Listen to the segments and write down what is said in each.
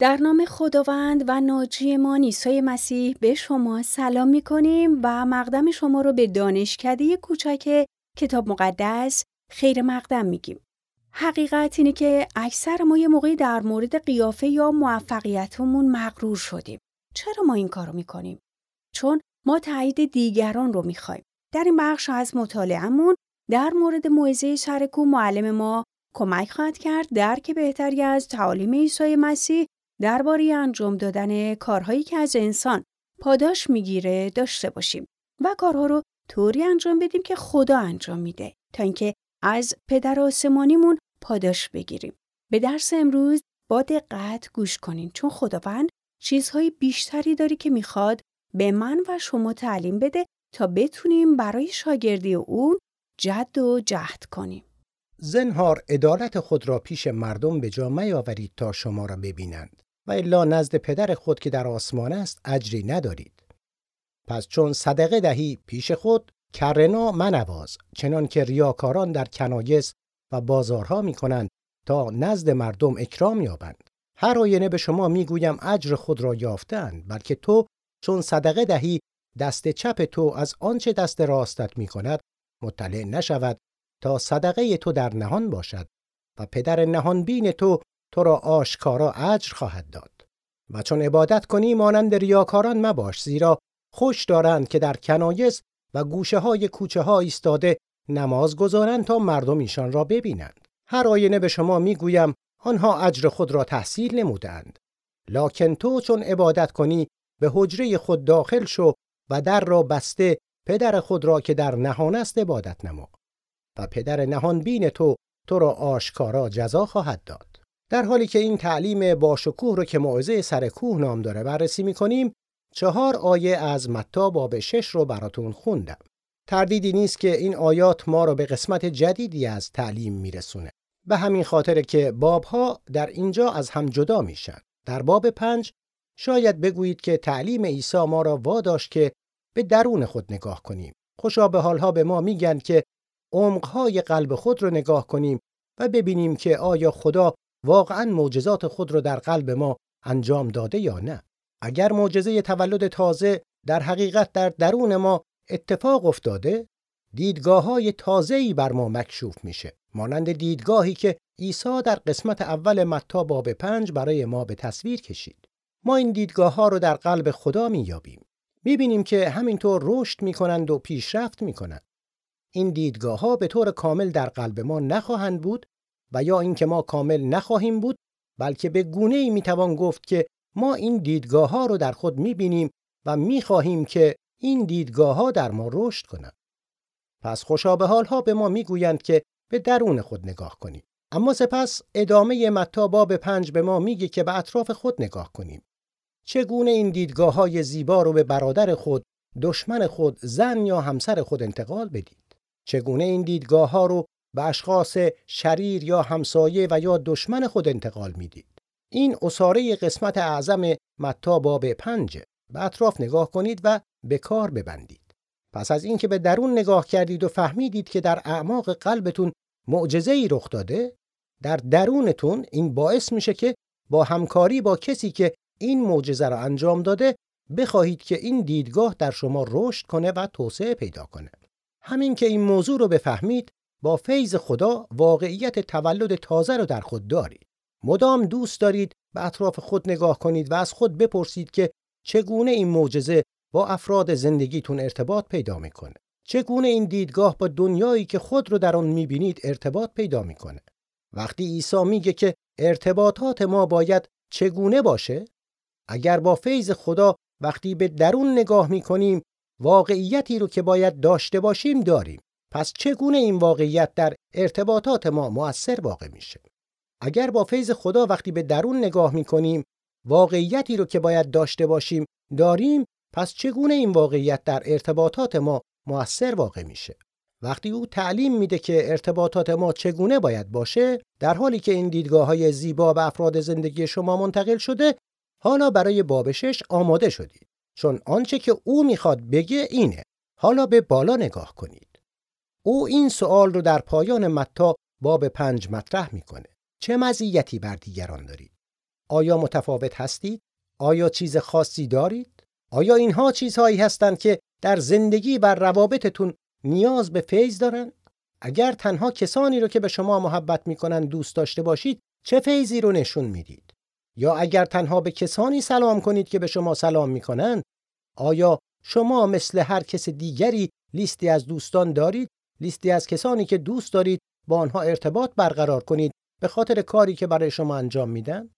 در نام خداوند و ناجی ما نیسای مسیح به شما سلام می کنیم و مقدم شما رو به دانشکده کوچک کتاب مقدس خیر مقدم میگیم. حقیقت اینه که اکثر ما یه موقعی در مورد قیافه یا موفقیتمون مغرور شدیم. چرا ما این کارو می‌کنیم؟ چون ما تایید دیگران رو می‌خوایم. در این بخش از مطالعهمون در مورد موعظه سرکو معلم ما کمک خواهد کرد درک بهتری از تعالیم عیسی مسیح درباره انجام دادن کارهایی که از انسان پاداش می‌گیره داشته باشیم و کارها رو طوری انجام بدیم که خدا انجام میده تا اینکه از پدر آسمانیمون پاداش بگیریم. به درس امروز با دقت گوش کنین چون خداوند چیزهای بیشتری داری که می‌خواد به من و شما تعلیم بده تا بتونیم برای شاگردی اون جد و جهد کنیم. زنهار عدالت خود را پیش مردم به جا میآورید تا شما را ببینند و الا نزد پدر خود که در آسمان است اجری ندارید. پس چون صدقه دهی پیش خود کرنا منواز چنان که ریاکاران در کنایس و بازارها می کنند تا نزد مردم اکرام یابند. هر آینه به شما می‌گویم اجر خود را یافتند بلکه تو چون صدقه دهی دست چپ تو از آنچه دست راستت می کند مطلع نشود تا صدقه تو در نهان باشد و پدر نهان بین تو تو را آشکارا اجر خواهد داد. و چون عبادت کنی مانند ریاکاران مباش زیرا خوش دارند که در کنایس و گوشه های کوچه ها ایستاده نماز گذارند تا مردم ایشان را ببینند. هر آینه به شما می‌گویم آنها اجر خود را تحصیل نمودند. لکن تو چون عبادت کنی به حجره خود داخل شو و در را بسته پدر خود را که در نهان است عبادت نما. و پدر نهان بین تو تو را آشکارا جزا خواهد داد. در حالی که این تعلیم باشکوه رو که موعظه سر کوه نام داره بررسی می‌کنیم چهار آیه از متا باب شش رو براتون خوندم. تردیدی نیست که این آیات ما رو به قسمت جدیدی از تعلیم میرسونه. به همین خاطر که بابها در اینجا از هم جدا میشن. در باب پنج شاید بگویید که تعلیم عیسی ما را واداشت که به درون خود نگاه کنیم. خوشا به حالها به ما میگن که عمقهای قلب خود رو نگاه کنیم و ببینیم که آیا خدا واقعا معجزات خود را در قلب ما انجام داده یا نه؟ اگر معجزه تولد تازه در حقیقت در درون ما اتفاق افتاده دیدگاه های تازه‌ای بر ما مکشوف میشه. مانند دیدگاهی که عیسی در قسمت اول متا باب پنج برای ما به تصویر کشید. ما این دیدگاه ها رو در قلب خدا میابیم می‌بینیم که همینطور رشد می‌کنند و پیشرفت می‌کنند. این دیدگاه ها به طور کامل در قلب ما نخواهند بود و یا اینکه ما کامل نخواهیم بود بلکه به گونه ای می‌توان گفت که ما این دیدگاه ها رو در خود می‌بینیم و می‌خواهیم که این دیدگاه ها در ما رشد کنند. پس خوشا به حال ها به ما می‌گویند که به درون خود نگاه کنیم. اما سپس ادامه متا باب پنج به ما میگه که به اطراف خود نگاه کنیم. چگونه این دیدگاه های زیبا رو به برادر خود، دشمن خود، زن یا همسر خود انتقال بدید؟ چگونه این دیدگاه ها رو به اشخاص شریر یا همسایه و یا دشمن خود انتقال می‌دید. این اصاره قسمت اعظم متا باب پنج به اطراف نگاه کنید و به کار ببندید. پس از اینکه به درون نگاه کردید و فهمیدید که در اعماق قلبتون معجزه ای رخ داده، در درونتون این باعث میشه که با همکاری با کسی که این معجزه را انجام داده بخواهید که این دیدگاه در شما رشد کنه و توسعه پیدا کنه. همین که این موضوع رو بفهمید با فیض خدا واقعیت تولد تازه رو در خود دارید. مدام دوست دارید به اطراف خود نگاه کنید و از خود بپرسید که چگونه این معجزه با افراد زندگیتون ارتباط پیدا می‌کنه. چگونه این دیدگاه با دنیایی که خود رو در آن می‌بینید ارتباط پیدا می‌کنه. وقتی عیسی میگه که ارتباطات ما باید چگونه باشه؟ اگر با فیض خدا وقتی به درون نگاه می‌کنیم واقعیتی رو که باید داشته باشیم داریم. پس چگونه این واقعیت در ارتباطات ما مؤثر واقع میشه؟ اگر با فیض خدا وقتی به درون نگاه می‌کنیم واقعیتی رو که باید داشته باشیم داریم پس چگونه این واقعیت در ارتباطات ما مؤثر واقع میشه؟ وقتی او تعلیم میده که ارتباطات ما چگونه باید باشه در حالی که این دیدگاه های زیبا به افراد زندگی شما منتقل شده حالا برای باب شش آماده شدید. چون آنچه که او می‌خواد بگه اینه. حالا به بالا نگاه کنید. او این سوال رو در پایان متا باب پنج مطرح می‌کنه چه مزیتی بر دیگران دارید آیا متفاوت هستید؟ آیا چیز خاصی دارید؟ آیا اینها چیزهایی هستند که در زندگی و روابطتون نیاز به فیض دارند؟ اگر تنها کسانی رو که به شما محبت می‌کنن دوست داشته باشید چه فیضی رو نشون می‌دید؟ یا اگر تنها به کسانی سلام کنید که به شما سلام می‌کنن آیا شما مثل هر کس دیگری لیستی از دوستان دارید لیستی از کسانی که دوست دارید با آنها ارتباط برقرار کنید به خاطر کاری که برای شما انجام میدن؟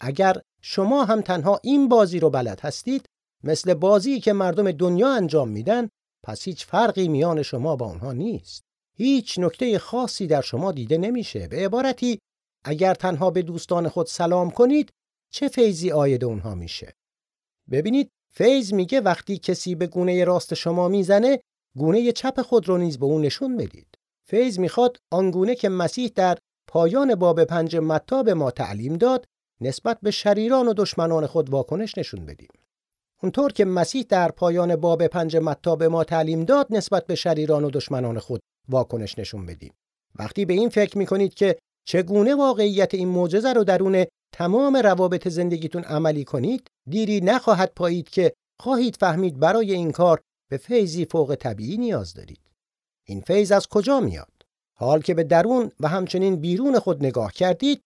اگر شما هم تنها این بازی رو بلد هستید مثل بازی که مردم دنیا انجام میدن پس هیچ فرقی میان شما با آنها نیست. هیچ نکته خاصی در شما دیده نمیشه. به عبارتی اگر تنها به دوستان خود سلام کنید چه فیضی آید اونها میشه؟ ببینید فیض میگه وقتی کسی به گونه راست شما می‌زنه گونه چپ خود رو نیز به اون نشون بدید. فیض می‌خواد آنگونه که مسیح در پایان باب پنج متا به ما تعلیم داد نسبت به شریران و دشمنان خود واکنش نشون بدیم. اونطور که مسیح در پایان باب پنج متا به ما تعلیم داد نسبت به شریران و دشمنان خود واکنش نشون بدیم. وقتی به این فکر می‌کنید که چگونه واقعیت این معجزه رو درون تمام روابط زندگیتون عملی کنید دیری نخواهد پایید که خواهید فهمید برای این کار به فیضی فوق طبیعی نیاز دارید این فیض از کجا میاد حال که به درون و همچنین بیرون خود نگاه کردید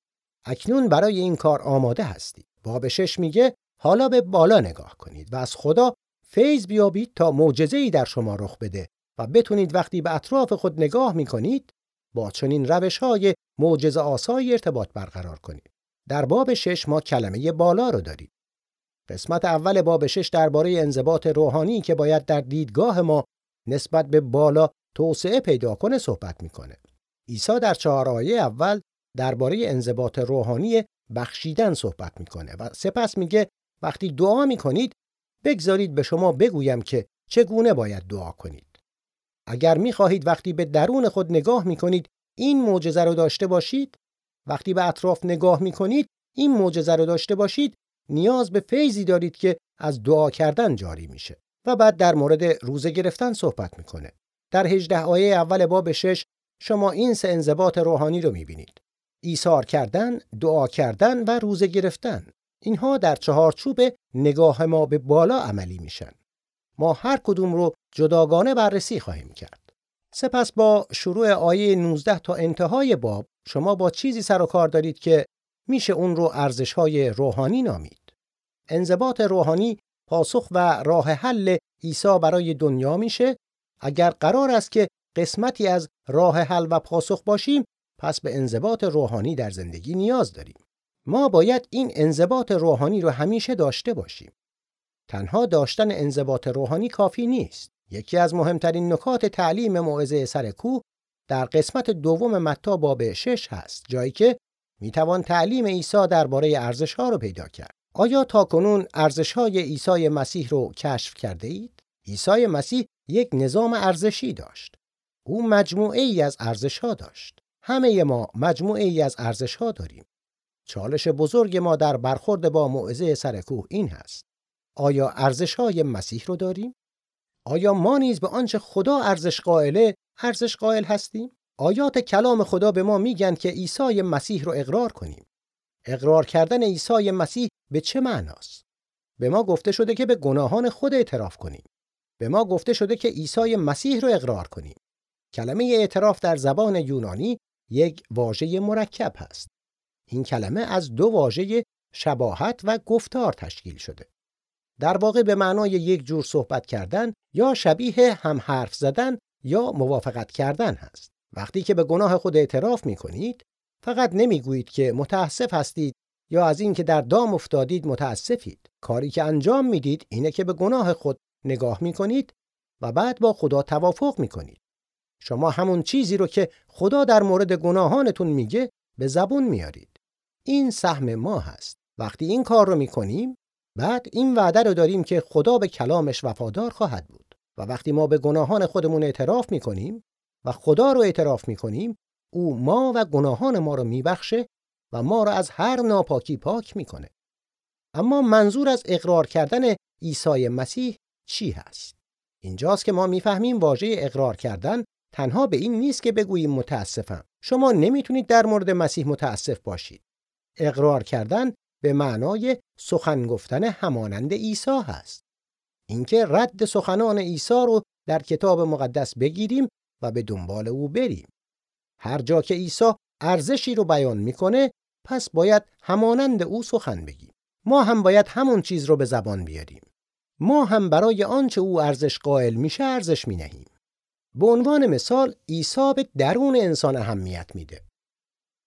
اکنون برای این کار آماده هستید باب شش میگه حالا به بالا نگاه کنید و از خدا فیض بیابید تا معجزه‌ای در شما رخ بده و بتونید وقتی به اطراف خود نگاه می‌کنید با چنین روش های معجزه آسایی ارتباط برقرار کنید. در باب شش ما کلمه بالا رو داریم. قسمت اول باب شش درباره انضباط روحانی که باید در دیدگاه ما نسبت به بالا توسعه پیدا کنه صحبت می‌کنه. عیسی در چهار آیه اول درباره انضباط روحانی بخشیدن صحبت می‌کنه و سپس میگه وقتی دعا می‌کنید بگذارید به شما بگویم که چگونه باید دعا کنید. اگر می‌خواهید وقتی به درون خود نگاه می‌کنید این معجزه رو داشته باشید وقتی به اطراف نگاه می‌کنید این معجزه رو داشته باشید نیاز به فیضی دارید که از دعا کردن جاری میشه و بعد در مورد روزه گرفتن صحبت می‌کنه. در هجده آیه اول باب شش شما این سه انضباط روحانی رو می‌بینید. ایثار کردن، دعا کردن و روزه گرفتن. اینها در چهارچوب نگاه ما به بالا عملی میشن. ما هر کدوم رو جداگانه بررسی خواهیم کرد. سپس با شروع آیه 19 تا انتهای باب شما با چیزی سر و کار دارید که میشه اون رو ارزش های روحانی نامید. انضباط روحانی پاسخ و راه حل عیسی برای دنیا میشه اگر قرار است که قسمتی از راه حل و پاسخ باشیم پس به انضباط روحانی در زندگی نیاز داریم. ما باید این انضباط روحانی رو همیشه داشته باشیم. تنها داشتن انضباط روحانی کافی نیست. یکی از مهمترین نکات تعلیم موعظه سر کوه در قسمت دوم متا باب 6 هست جایی که می‌توان تعلیم عیسی درباره ارزش ها رو پیدا کرد. آیا تا کنون ارزش های عیسی مسیح رو کشف کرده اید؟ عیسی مسیح یک نظام ارزشی داشت. او مجموعه ای از ارزش ها داشت. همه ما مجموعه ای از ارزش ها داریم. چالش بزرگ ما در برخورد با موعظه سر کوه این هست. آیا ارزش های مسیح رو داریم؟ آیا ما نیز به آنچه خدا ارزش قائله ارزش قائل هستیم؟ آیات کلام خدا به ما میگن که عیسی مسیح رو اقرار کنیم. اقرار کردن عیسی مسیح به چه معناست؟ به ما گفته شده که به گناهان خود اعتراف کنیم. به ما گفته شده که عیسی مسیح رو اقرار کنیم. کلمه اعتراف در زبان یونانی یک واژه مرکب هست. این کلمه از دو واژه شباهت و گفتار تشکیل شده. در واقع به معنای یک جور صحبت کردن یا شبیه هم حرف زدن یا موافقت کردن هست. وقتی که به گناه خود اعتراف می کنید فقط نمی‌گویید که متاسف هستید یا از اینکه در دام افتادید متاسفید. کاری که انجام می‌دید اینه که به گناه خود نگاه می کنید و بعد با خدا توافق می کنید. شما همون چیزی رو که خدا در مورد گناهانتون میگه به زبون میارید. این سهم ما هست. وقتی این کار رو می‌کنیم بعد این وعده رو داریم که خدا به کلامش وفادار خواهد بود و وقتی ما به گناهان خودمون اعتراف می‌کنیم و خدا رو اعتراف می‌کنیم او ما و گناهان ما رو میبخشه و ما رو از هر ناپاکی پاک می‌کنه. اما منظور از اقرار کردن عیسی مسیح چی هست؟ اینجاست که ما می‌فهمیم واژه اقرار کردن تنها به این نیست که بگوییم متاسفم. شما نمی‌تونید در مورد مسیح متاسف باشید. اقرار کردن به معنای سخن گفتن همانند عیسی هست. اینکه رد سخنان عیسی رو در کتاب مقدس بگیریم و به دنبال او بریم. هر جا که عیسی ارزشی رو بیان می‌کنه پس باید همانند او سخن بگیم. ما هم باید همون چیز رو به زبان بیاریم. ما هم برای آنچه او ارزش قائل میشه ارزش مینهیم. به عنوان مثال عیسی به درون انسان اهمیت میده.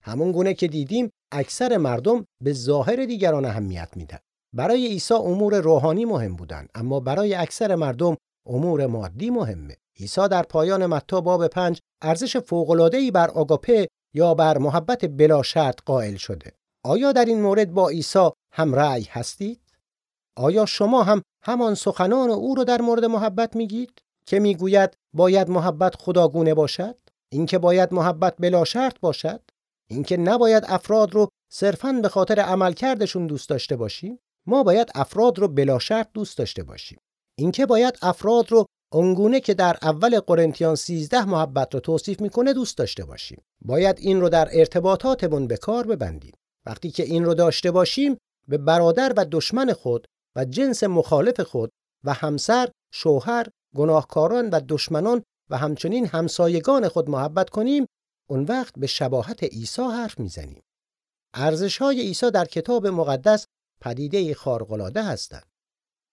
همون گونه که دیدیم اکثر مردم به ظاهر دیگران اهمیت میدن. برای عیسی امور روحانی مهم بودن اما برای اکثر مردم امور مادی مهمه. عیسی در پایان متی باب پنج ارزش فوق‌العاده‌ای بر آگاپه یا بر محبت بلا شرط قائل شده. آیا در این مورد با عیسی هم رأی هستید؟ آیا شما هم همان سخنان او رو در مورد محبت میگید که می‌گوید باید محبت خداگونه باشد؟ اینکه باید محبت بلا شرط باشد؟ اینکه نباید افراد رو صرفاً به خاطر عملکردشون دوست داشته باشیم؟ ما باید افراد رو بلا شرط دوست داشته باشیم. اینکه باید افراد رو اونگونه که در اول قرنتیان 13 محبت رو توصیف می‌کنه دوست داشته باشیم. باید این رو در ارتباطاتمون به کار ببندیم. وقتی که این رو داشته باشیم به برادر و دشمن خود و جنس مخالف خود و همسر، شوهر، گناهکاران و دشمنان و همچنین همسایگان خود محبت کنیم اون وقت به شباهت عیسی حرف می‌زنیم. ارزش های عیسی در کتاب مقدس پدیده خارق‌العاده هستند.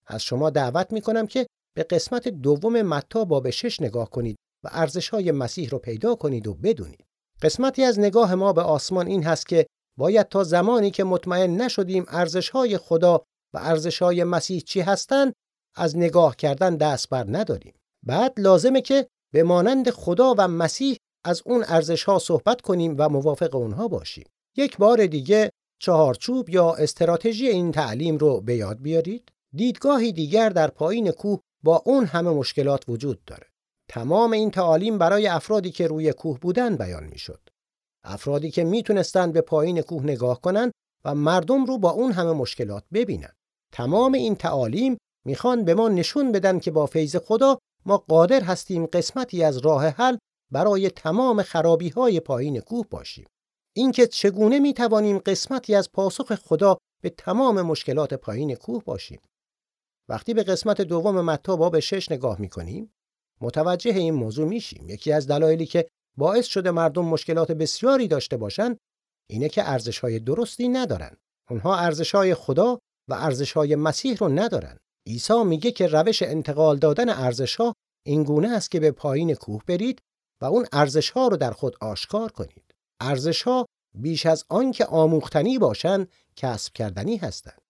از شما دعوت می‌کنم که به قسمت دوم متا باب شش نگاه کنید و ارزش های مسیح رو پیدا کنید و بدونید. قسمتی از نگاه ما به آسمان این هست که باید تا زمانی که مطمئن نشدیم ارزش های خدا و ارزش های مسیح چی هستند از نگاه کردن دست بر نداریم. بعد لازمه که به مانند خدا و مسیح از اون ارزش ها صحبت کنیم و موافق اونها باشیم. یک بار دیگه چهارچوب یا استراتژی این تعلیم رو به یاد بیارید. دیدگاهی دیگر در پایین کوه با اون همه مشکلات وجود داره. تمام این تعالیم برای افرادی که روی کوه بودن بیان می‌شد. افرادی که می‌تونستند به پایین کوه نگاه کنند و مردم رو با اون همه مشکلات ببینن. تمام این تعالیم می‌خوان به ما نشون بدن که با فیض خدا ما قادر هستیم قسمتی از راه حل برای تمام خرابی های پایین کوه باشیم. اینکه چگونه می توانیم قسمتی از پاسخ خدا به تمام مشکلات پایین کوه باشیم. وقتی به قسمت دوم متا باب شش نگاه می کنیم متوجه این موضوع میشیم. یکی از دلایلی که باعث شده مردم مشکلات بسیاری داشته باشند اینه که ارزش های درستی ندارن. اونها ارزش های خدا و ارزش های مسیح رو ندارن. عیسی میگه که روش انتقال دادن ارزش ها این گونه است که به پایین کوه برید و اون ارزش ها رو در خود آشکار کنید. ارزش ها بیش از آن که آموختنی باشند کسب کردنی هستند.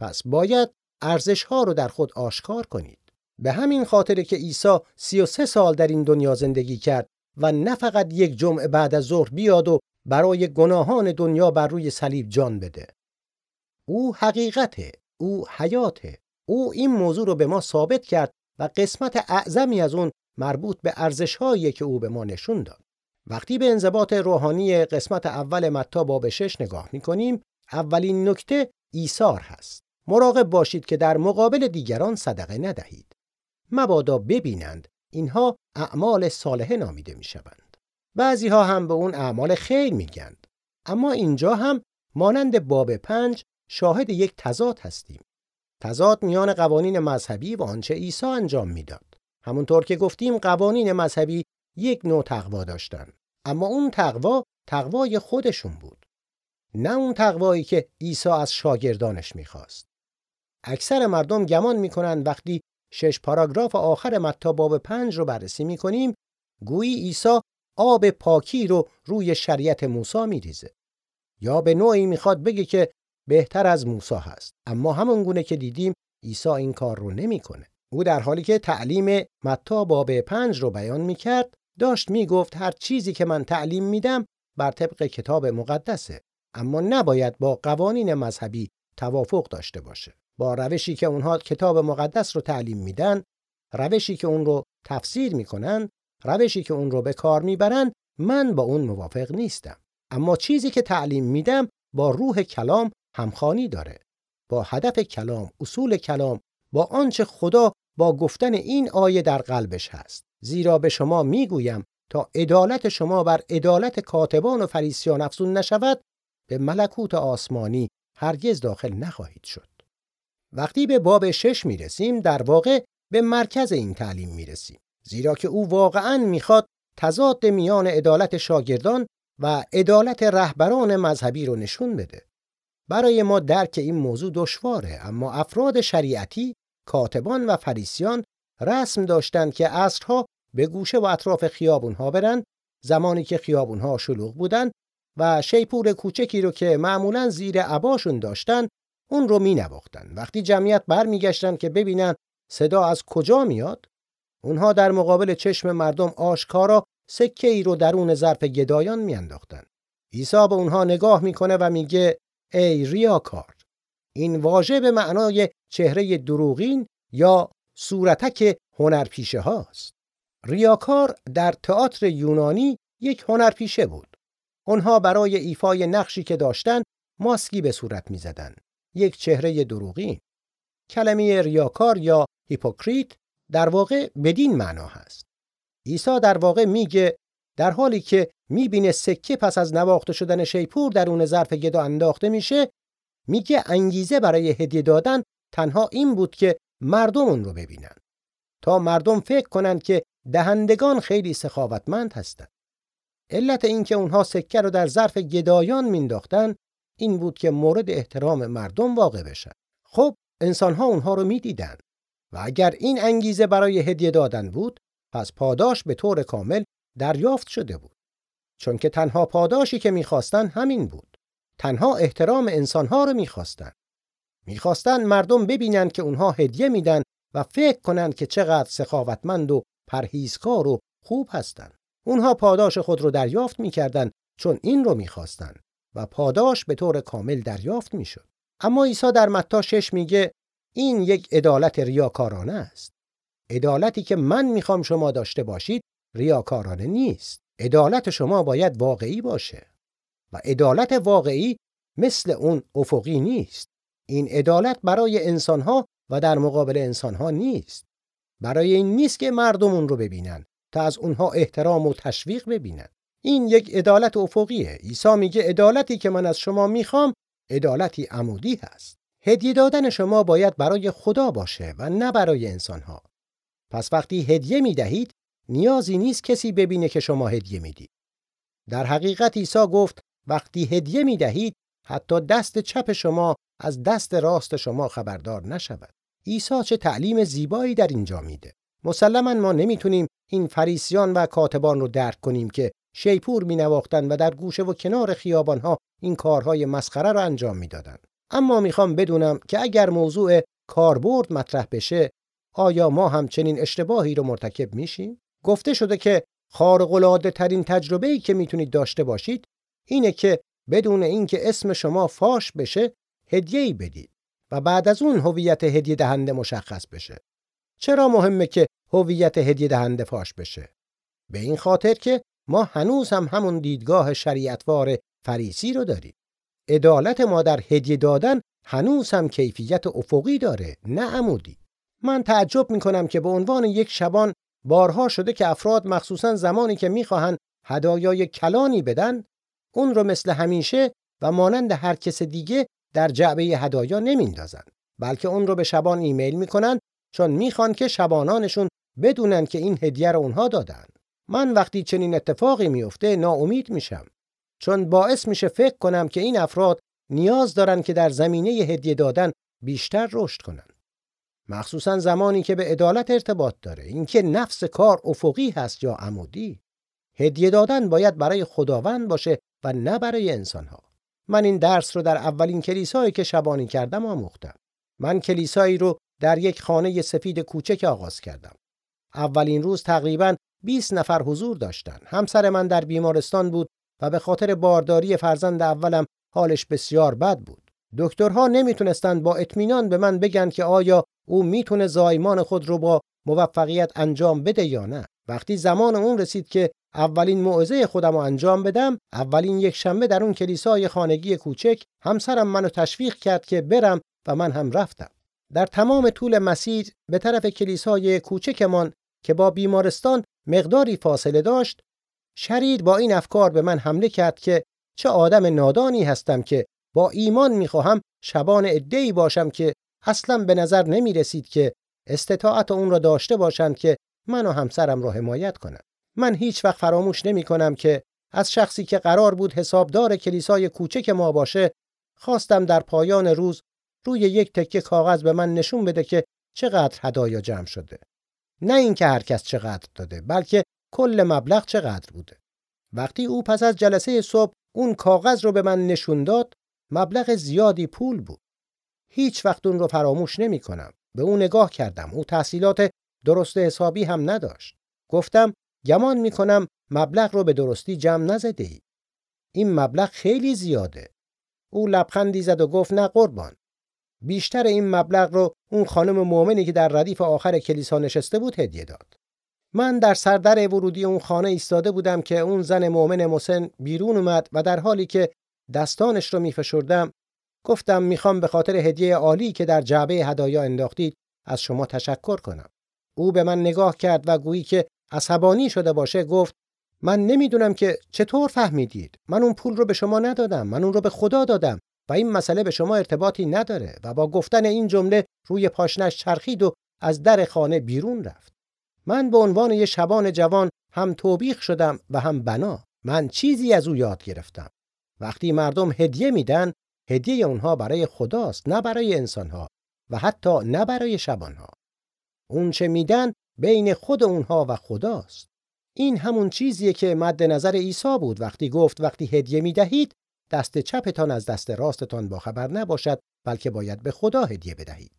پس باید ارزش ها رو در خود آشکار کنید. به همین خاطر که عیسی 33 سال در این دنیا زندگی کرد و نه فقط یک جمعه بعد از ظهر بیاد و برای گناهان دنیا بر روی صلیب جان بده. او حقیقته، او حیاته. او این موضوع رو به ما ثابت کرد و قسمت اعظمی از اون مربوط به ارزش‌هایی که او به ما نشون داد. وقتی به انضباط روحانی قسمت اول متا باب 6 نگاه می‌کنیم، اولین نکته ایثار هست. مراقب باشید که در مقابل دیگران صدقه ندهید. مبادا ببینند اینها اعمال صالحه نامیده می‌شوند. بعضی ها هم به اون اعمال خیر میگند. اما اینجا هم مانند باب پنج شاهد یک تضاد هستیم. تضاد میان قوانین مذهبی و آنچه عیسی انجام می‌داد. همونطور که گفتیم قوانین مذهبی یک نوع تقوا داشتند. اما اون تقوا تقوای خودشون بود. نه اون تقوایی که عیسی از شاگردانش می‌خواست. اکثر مردم گمان می‌کنند وقتی شش پاراگراف آخر متا باب پنج رو بررسی می‌کنیم گویی عیسی آب پاکی رو روی شریعت موسی میریزه. یا به نوعی می‌خواد بگه که بهتر از موسی هست. اما همون گونه که دیدیم عیسی این کار رو نمی‌کنه. او در حالی که تعلیم متا باب پنج رو بیان می‌کرد داشت می‌گفت هر چیزی که من تعلیم میدم بر طبق کتاب مقدسه. اما نباید با قوانین مذهبی توافق داشته باشه. با روشی که اونها کتاب مقدس رو تعلیم میدن روشی که اون رو تفسیر می‌کنن روشی که اون رو به کار می‌برن من با اون موافق نیستم. اما چیزی که تعلیم میدم با روح کلام همخانی داره. با هدف کلام اصول کلام با آنچه خدا با گفتن این آیه در قلبش هست. زیرا به شما می‌گویم تا عدالت شما بر عدالت کاتبان و فریسیان افزون نشود به ملکوت آسمانی هرگز داخل نخواهید شد. وقتی به باب شش می رسیم در واقع به مرکز این تعلیم می رسیم. زیرا که او واقعا می‌خواد تضاد میان عدالت شاگردان و عدالت رهبران مذهبی رو نشون بده. برای ما درک این موضوع دشواره اما افراد شریعتی، کاتبان و فریسیان رسم داشتند که عصرها به گوشه و اطراف خیابونها برن زمانی که خیابونها شلوغ بودن و شیپور کوچکی رو که معمولا زیر عباشون داشتن اون رو می نواختن. وقتی جمعیت برمیگشتن که ببینن صدا از کجا میاد اونها در مقابل چشم مردم آشکارا سکه ای رو درون ظرف گدایان میانداختن. عیسی به اونها نگاه می‌کنه و میگه ای ریاکار این واژه به معنای چهره دروغین یا صورتک هنرپیشه هاست. ریاکار در تئاتر یونانی یک هنرپیشه بود. آنها برای ایفای نقشی که داشتن ماسکی به صورت می‌زدن. یک چهره دروغین. کلمه ریاکار یا هیپوکریت در واقع بدین معنا هست. عیسی در واقع میگه در حالی که می‌بینه سکه پس از نواخته شدن شیپور درون ظرف گدا انداخته میشه میگه انگیزه برای هدیه دادن تنها این بود که مردم اون رو ببینن تا مردم فکر کنند که دهندگان خیلی سخاوتمند هستند علت اینکه اونها سکه رو در ظرف گدایان مینداختن این بود که مورد احترام مردم واقع بشن. خب انسانها اونها رو می‌دیدن. و اگر این انگیزه برای هدیه دادن بود پس پاداش به طور کامل دریافت شده بود. چون که تنها پاداشی که می‌خواستن همین بود. تنها احترام انسانها رو می‌خواستن. می‌خواستن مردم ببینن که اونها هدیه میدن و فکر کنند که چقدر سخاوتمند و پرهیزکار و خوب هستند اونها پاداش خود رو دریافت می‌کردند چون این رو می‌خواستن. و پاداش به طور کامل دریافت می‌شد. اما عیسی در متی 6 میگه این یک عدالت ریاکارانه است. عدالتی که من می‌خوام شما داشته باشید ریاکارانه نیست. عدالت شما باید واقعی باشه. و عدالت واقعی مثل اون افقی نیست. این عدالت برای انسانها و در مقابل انسانها نیست. برای این نیست که مردم اون رو ببینن تا از اونها احترام و تشویق ببینن. این یک عدالت افقیه. عیسی میگه عدالتی که من از شما می‌خوام عدالتی عمودی هست. هدیه دادن شما باید برای خدا باشه و نه برای انسانها. پس وقتی هدیه می‌دهید نیازی نیست کسی ببینه که شما هدیه می‌دید. در حقیقت عیسی گفت وقتی هدیه می‌دهید حتی دست چپ شما از دست راست شما خبردار نشود. عیسی چه تعلیم زیبایی در اینجا میده. مسلما ما نمی‌تونیم این فریسیان و کاتبان رو درک کنیم که شیپور می و در گوشه و کنار خیابانها این کارهای مسخره رو انجام می‌دادند. اما می‌خوام بدونم که اگر موضوع کاربرد مطرح بشه آیا ما هم چنین اشتباهی رو مرتکب میشیم؟ گفته شده که خارق العاده ترین تجربه‌ای که می‌تونید داشته باشید اینه که بدون اینکه اسم شما فاش بشه هدیه‌ای بدید و بعد از اون هویت هدیه دهنده مشخص بشه. چرا مهمه که هویت هدیه دهنده فاش بشه؟ به این خاطر که ما هنوز هم همون دیدگاه شریعتوار فریسی رو داریم. عدالت ما در هدیه دادن هنوز هم کیفیت افقی داره نه عمودی. من تعجب می‌کنم که به عنوان یک شبان بارها شده که افراد مخصوصا زمانی که می‌خواهند هدایای کلانی بدن اون رو مثل همیشه و مانند هر کس دیگه در جعبه هدایا نمیندازن بلکه اون رو به شبان ایمیل می‌کنن چون می‌خوان که شبانانشون بدونن که این هدیه رو اونها دادن من وقتی چنین اتفاقی میفته ناامید میشم. چون باعث میشه فکر کنم که این افراد نیاز دارن که در زمینه هدیه دادن بیشتر رشد کنن مخصوصا زمانی که به عدالت ارتباط داره. اینکه نفس کار افقی هست یا عمودی. هدیه دادن باید برای خداوند باشه و نه برای انسانها. من این درس رو در اولین کلیسایی که شبانی کردم آموختم. من کلیسایی رو در یک خانه سفید کوچک آغاز کردم. اولین روز تقریبا 20 نفر حضور داشتن همسر من در بیمارستان بود و به خاطر بارداری فرزند اولم حالش بسیار بد بود. دکترها نمی‌تونستند با اطمینان به من بگن که آیا او می‌تونه زایمان خود رو با موفقیت انجام بده یا نه. وقتی زمان اون رسید که اولین موعظه خودم رو انجام بدم اولین یک شنبه در اون کلیسای خانگی کوچک همسرم منو تشویق کرد که برم و من هم رفتم. در تمام طول مسیر به طرف کلیسای کوچکمان که با بیمارستان مقداری فاصله داشت شرید با این افکار به من حمله کرد که چه آدم نادانی هستم که با ایمان می‌خواهم شبان عده‌ای باشم که اصلا به نظر نمی رسید که استطاعت اون را داشته باشند که من و همسرم را حمایت کنند. من هیچ وقت فراموش نمی کنم که از شخصی که قرار بود حسابدار کلیسای کوچک ما باشه خواستم در پایان روز روی یک تکه کاغذ به من نشون بده که چقدر هدایا جمع شده. نه اینکه هر کس چقدر داده بلکه کل مبلغ چقدر بوده. وقتی او پس از جلسه صبح اون کاغذ رو به من نشون داد مبلغ زیادی پول بود. هیچ وقت اون رو فراموش نمی کنم. به او نگاه کردم. او تحصیلات درست حسابی هم نداشت. گفتم گمان می کنم مبلغ رو به درستی جمع نزده ای. این مبلغ خیلی زیاده. او لبخندی زد و گفت نه قربان. بیشتر این مبلغ رو اون خانم مؤمنی که در ردیف آخر کلیسا نشسته بود هدیه داد. من در سردر ورودی اون خانه ایستاده بودم که اون زن مؤمن مسن بیرون اومد و در حالی که دستانش رو میفشردم گفتم می‌خوام به خاطر هدیه عالی که در جعبه هدایا انداختید از شما تشکر کنم. او به من نگاه کرد و گویی که عصبانی شده باشه گفت من نمی‌دونم که چطور فهمیدید من اون پول رو به شما ندادم من اون رو به خدا دادم و این مسئله به شما ارتباطی نداره و با گفتن این جمله روی پاشنش چرخید و از در خانه بیرون رفت. من به عنوان یه شبان جوان هم توبیخ شدم و هم بنا. من چیزی از او یاد گرفتم. وقتی مردم هدیه میدن هدیه اونها برای خداست نه برای انسانها و حتی نه برای شبانها. اون چه میدن بین خود اونها و خداست. این همون چیزیه که مد نظر عیسی بود وقتی گفت وقتی هدیه می‌دهید دست چپتان از دست راستتان باخبر نباشد بلکه باید به خدا هدیه بدهید.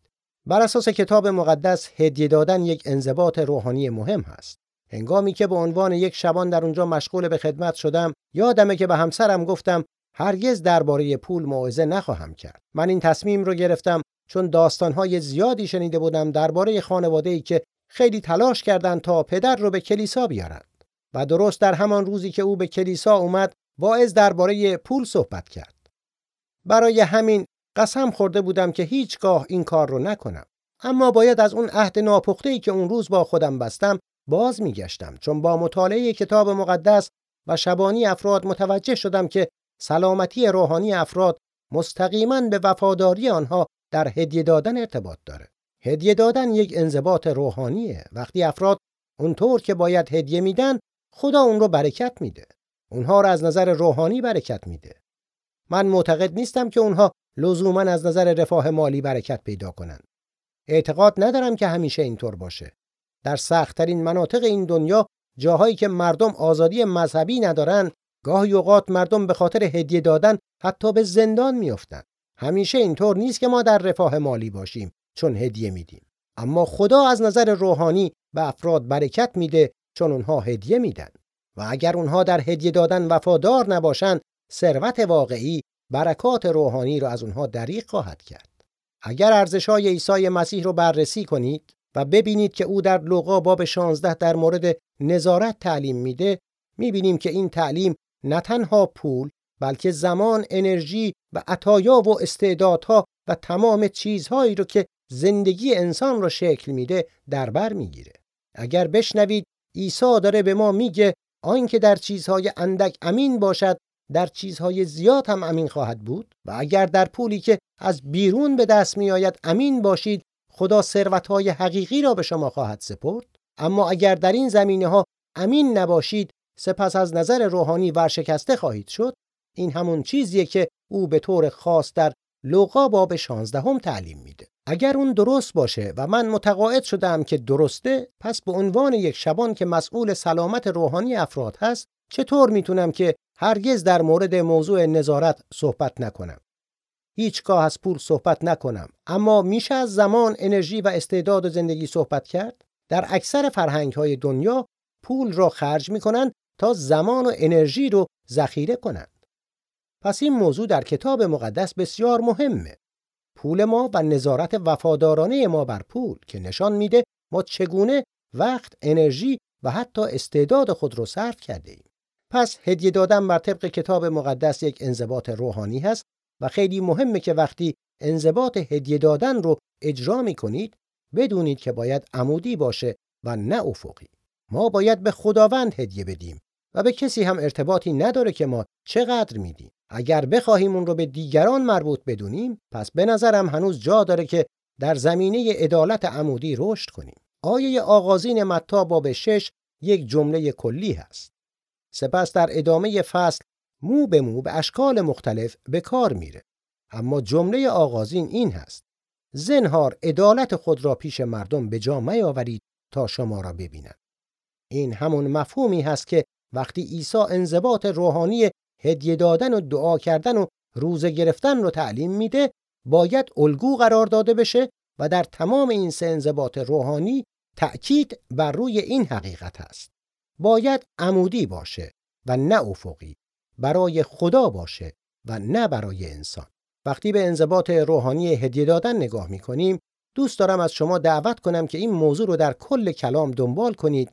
بر اساس کتاب مقدس هدیه دادن یک انضباط روحانی مهم هست. هنگامی که به عنوان یک شبان در اونجا مشغول به خدمت شدم یادمه که به همسرم گفتم هرگز درباره پول موعظه نخواهم کرد. من این تصمیم رو گرفتم چون داستانهای زیادی شنیده بودم درباره خانواده‌ای که خیلی تلاش کردند تا پدر رو به کلیسا بیارند. و درست در همان روزی که او به کلیسا اومد واعظ درباره پول صحبت کرد برای همین قسم خورده بودم که هیچگاه این کار رو نکنم اما باید از اون عهد ناپخته‌ای که اون روز با خودم بستم باز میگشتم چون با مطالعه کتاب مقدس و شبانی افراد متوجه شدم که سلامتی روحانی افراد مستقیما به وفاداری آنها در هدیه دادن ارتباط داره. هدیه دادن یک انضباط روحانیه. وقتی افراد اونطور که باید هدیه میدن، خدا اون رو برکت میده. اونها رو از نظر روحانی برکت میده. من معتقد نیستم که اونها لزوما از نظر رفاه مالی برکت پیدا کنند. اعتقاد ندارم که همیشه اینطور باشه. در سختترین مناطق این دنیا جاهایی که مردم آزادی مذهبی ندارن گاهی اوقات مردم به خاطر هدیه دادن حتی به زندان میافتند همیشه اینطور نیست که ما در رفاه مالی باشیم چون هدیه میدیم اما خدا از نظر روحانی به افراد برکت میده چون اونها هدیه میدن و اگر اونها در هدیه دادن وفادار نباشند ثروت واقعی برکات روحانی را از اونها دریغ خواهد کرد اگر ارزش‌های عیسی مسیح رو بررسی کنید و ببینید که او در لوقا باب 16 در مورد نظارت تعلیم میده می‌بینیم که این تعلیم نه تنها پول بلکه زمان، انرژی و عطایا و استعدادها و تمام چیزهایی رو که زندگی انسان رو شکل میده در بر می‌گیره. اگر بشنوید عیسی داره به ما میگه آنکه در چیزهای اندک امین باشد در چیزهای زیاد هم امین خواهد بود؟ و اگر در پولی که از بیرون به دست میآید امین باشید خدا ثروتهای حقیقی را به شما خواهد سپرد؟ اما اگر در این زمینه ها امین نباشید سپس از نظر روحانی ورشکسته خواهید شد؟ این همون چیزیه که او به طور خاص در لوقا باب 16 هم تعلیم میده. اگر اون درست باشه و من متقاعد شدم که درسته پس به عنوان یک شبان که مسئول سلامت روحانی افراد هست چطور می‌تونم که هرگز در مورد موضوع نظارت صحبت نکنم هیچگاه از پول صحبت نکنم اما میشه از زمان انرژی و استعداد و زندگی صحبت کرد در اکثر فرهنگ های دنیا پول را خرج می‌کنن تا زمان و انرژی رو ذخیره کنند. پس این موضوع در کتاب مقدس بسیار مهمه. پول ما و نظارت وفادارانه ما بر پول که نشان میده ما چگونه وقت، انرژی و حتی استعداد خود رو صرف کرده ایم. پس هدیه دادن بر طبق کتاب مقدس یک انضباط روحانی هست و خیلی مهمه که وقتی انضباط هدیه دادن رو اجرا می کنید بدونید که باید عمودی باشه و نه افقی. ما باید به خداوند هدیه بدیم و به کسی هم ارتباطی نداره که ما چقدر میدیم. اگر بخواهیم اون رو به دیگران مربوط بدونیم پس به نظرم هنوز جا داره که در زمینه عدالت عمودی رشد کنیم. آیه آغازین متا باب شش یک جمله کلی هست. سپس در ادامه فصل مو به مو به اشکال مختلف به کار میره. اما جمله آغازین این هست. زنهار عدالت خود را پیش مردم به جا میاورید تا شما را ببینند. این همون مفهومی هست که وقتی عیسی انضباط روحانی هدیه دادن و دعا کردن و روزه گرفتن رو تعلیم میده باید الگو قرار داده بشه و در تمام این سه انضباط روحانی تأکید بر روی این حقیقت است. باید عمودی باشه و نه افقی برای خدا باشه و نه برای انسان. وقتی به انضباط روحانی هدیه دادن نگاه می‌کنیم دوست دارم از شما دعوت کنم که این موضوع رو در کل کلام دنبال کنید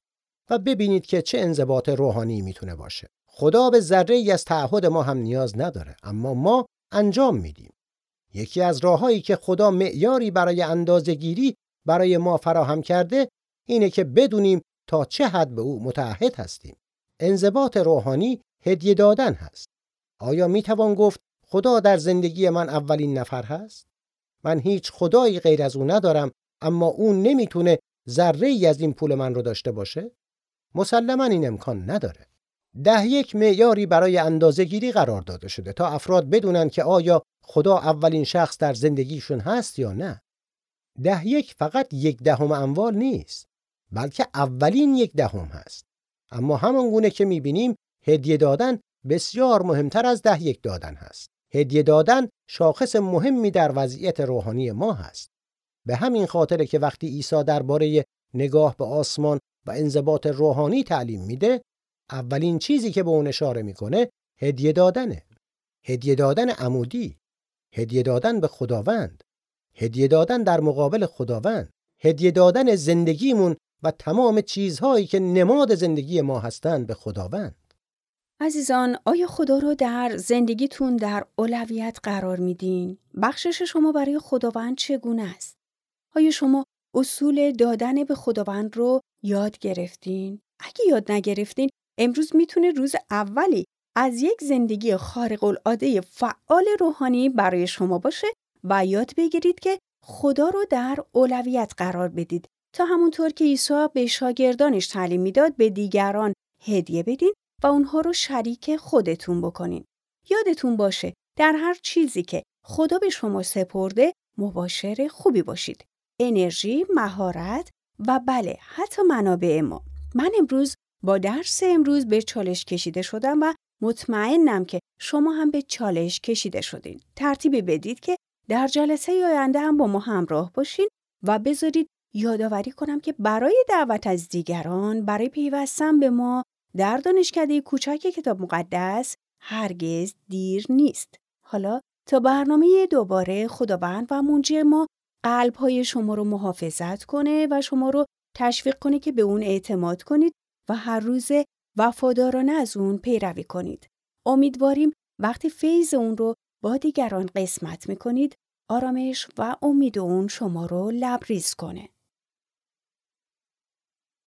و ببینید که چه انضباط روحانی می‌تونه باشه. خدا به ذره ای از تعهد ما هم نیاز نداره اما ما انجام میدیم. یکی از راههایی که خدا معیاری برای اندازهگیری برای ما فراهم کرده اینه که بدونیم تا چه حد به او متعهد هستیم. انضباط روحانی هدیه دادن هست. آیا می توان گفت خدا در زندگی من اولین نفر هست؟ من هیچ خدایی غیر از او ندارم اما او نمی‌تونه ذره ای از این پول من رو داشته باشه؟ مسلما این امکان نداره. ده یک معیاری برای اندازه گیری قرار داده شده تا افراد بدونن که آیا خدا اولین شخص در زندگیشون هست یا نه. ده یک فقط یک دهم اموال نیست بلکه اولین یک دهم هست. اما همان گونه که می‌بینیم هدیه دادن بسیار مهمتر از ده یک دادن هست. هدیه دادن شاخص مهمی در وضعیت روحانی ما هست. به همین خاطره که وقتی عیسی درباره نگاه به آسمان و انضباط روحانی تعلیم میده اولین چیزی که به اون اشاره می‌کنه هدیه دادنه هدیه دادن عمودی. هدیه دادن به خداوند. هدیه دادن در مقابل خداوند. هدیه دادن زندگیمون و تمام چیزهایی که نماد زندگی ما هستند به خداوند. عزیزان آیا خدا رو در زندگیتون در اولویت قرار میدین؟ بخشش شما برای خداوند چگونه است؟ آیا شما اصول دادن به خداوند رو یاد گرفتین؟ اگه یاد نگرفتین امروز می‌تونه روز اولی از یک زندگی خارق العاده فعال روحانی برای شما باشه و یاد بگیرید که خدا رو در اولویت قرار بدید تا همونطور که عیسی به شاگردانش تعلیم می‌داد به دیگران هدیه بدین و اونها رو شریک خودتون بکنین. یادتون باشه در هر چیزی که خدا به شما سپرده مباشر خوبی باشید. انرژی، مهارت و بله حتی منابع ما. من امروز با درس امروز به چالش کشیده شدم و مطمئنم که شما هم به چالش کشیده شدین. ترتیبی بدید که در جلسه آینده هم با ما همراه باشین و بذارید یادآوری کنم که برای دعوت از دیگران برای پیوستن به ما در دانشکده کوچک کتاب مقدس هرگز دیر نیست. حالا تا برنامه دوباره خداوند و منجی ما قلب شما رو محافظت کنه و شما رو تشویق کنه که به اون اعتماد کنید و هر روز وفادارانه از اون پیروی کنید. امیدواریم وقتی فیض اون رو با دیگران قسمت می‌کنید آرامش و امید اون شما رو لبریز کنه.